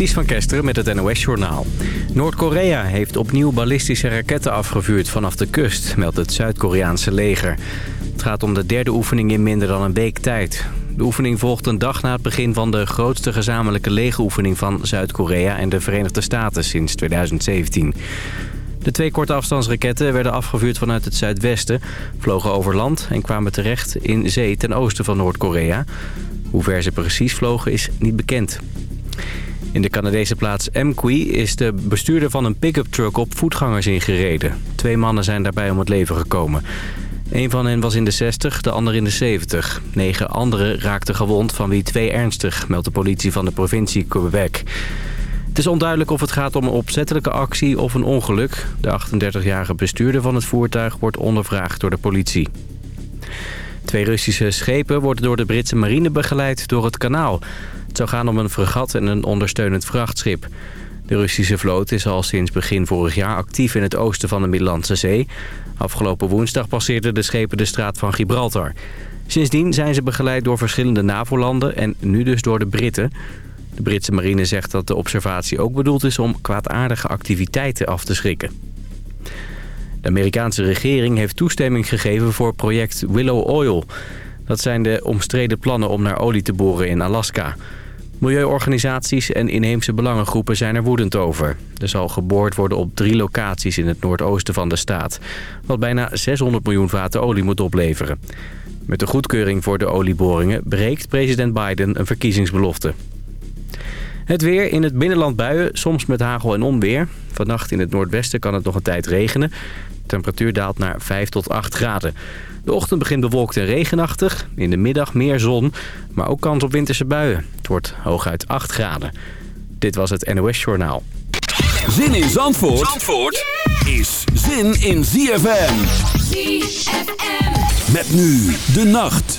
Ties van Kesteren met het NOS-journaal. Noord-Korea heeft opnieuw ballistische raketten afgevuurd vanaf de kust, meldt het Zuid-Koreaanse leger. Het gaat om de derde oefening in minder dan een week tijd. De oefening volgt een dag na het begin van de grootste gezamenlijke legeroefening van Zuid-Korea en de Verenigde Staten sinds 2017. De twee korte afstandsraketten werden afgevuurd vanuit het zuidwesten, vlogen over land en kwamen terecht in zee ten oosten van Noord-Korea. Hoe ver ze precies vlogen is niet bekend. In de Canadese plaats Mqui is de bestuurder van een pick-up truck op voetgangers ingereden. Twee mannen zijn daarbij om het leven gekomen. Een van hen was in de 60, de ander in de 70. Negen anderen raakten gewond, van wie twee ernstig, meldt de politie van de provincie Quebec. Het is onduidelijk of het gaat om een opzettelijke actie of een ongeluk. De 38-jarige bestuurder van het voertuig wordt ondervraagd door de politie. Twee Russische schepen worden door de Britse marine begeleid door het kanaal. Het zou gaan om een fregat en een ondersteunend vrachtschip. De Russische vloot is al sinds begin vorig jaar actief in het oosten van de Middellandse Zee. Afgelopen woensdag passeerden de schepen de straat van Gibraltar. Sindsdien zijn ze begeleid door verschillende NAVO-landen en nu dus door de Britten. De Britse marine zegt dat de observatie ook bedoeld is om kwaadaardige activiteiten af te schrikken. De Amerikaanse regering heeft toestemming gegeven voor project Willow Oil. Dat zijn de omstreden plannen om naar olie te boren in Alaska. Milieuorganisaties en inheemse belangengroepen zijn er woedend over. Er zal geboord worden op drie locaties in het noordoosten van de staat... wat bijna 600 miljoen vaten olie moet opleveren. Met de goedkeuring voor de olieboringen breekt president Biden een verkiezingsbelofte. Het weer in het binnenland buien, soms met hagel en onweer. Vannacht in het noordwesten kan het nog een tijd regenen. De temperatuur daalt naar 5 tot 8 graden. De ochtend begint bewolkt en regenachtig. In de middag meer zon, maar ook kans op winterse buien. Het wordt hooguit 8 graden. Dit was het NOS Journaal. Zin in Zandvoort, Zandvoort is zin in ZFM. ZFM. Met nu de nacht.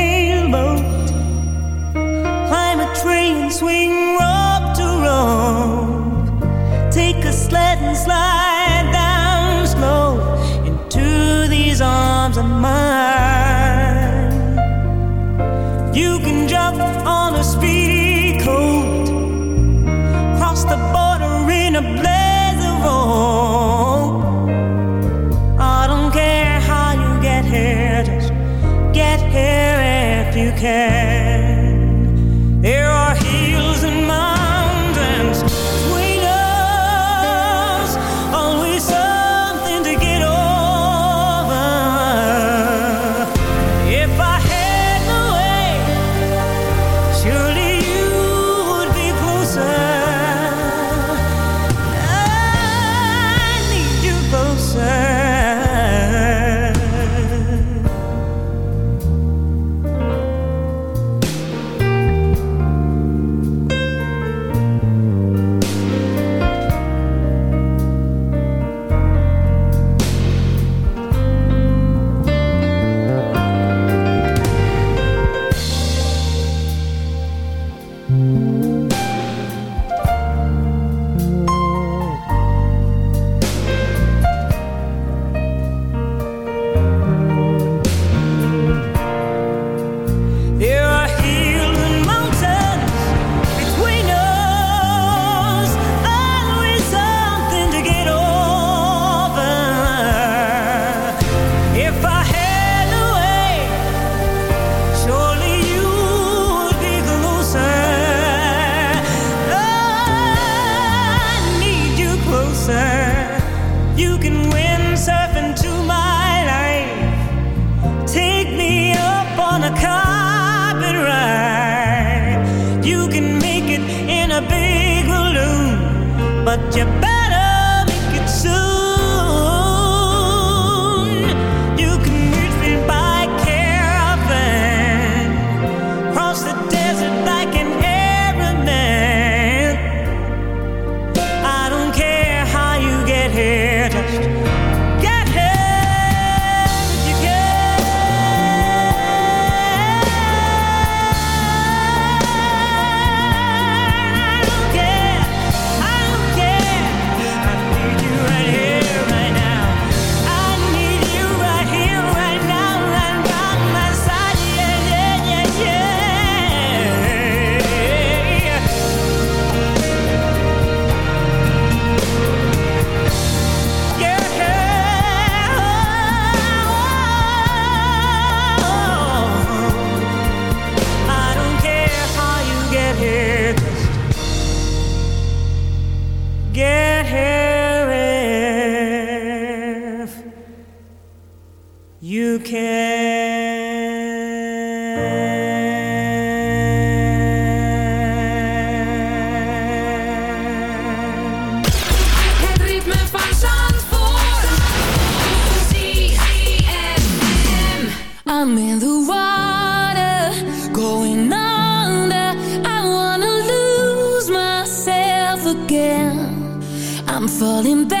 swing rope to rope. Take a sled and slide. falling back.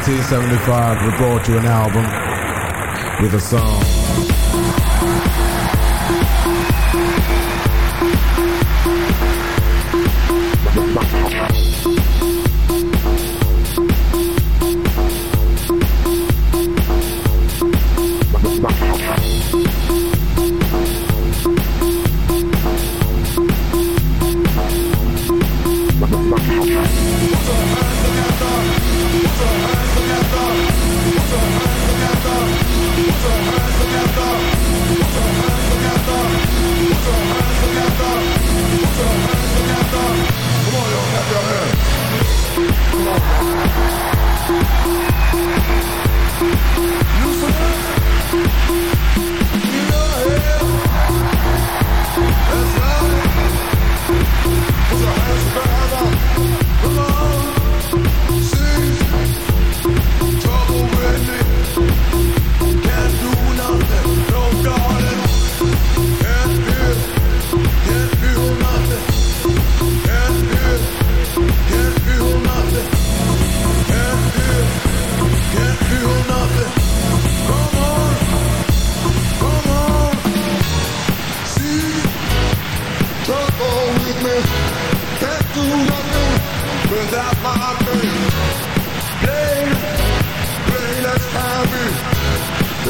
Nineteen seventy-five, we brought you an album with a song. Without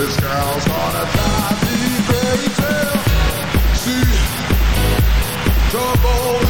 This girl's gonna drive me crazy. See, trouble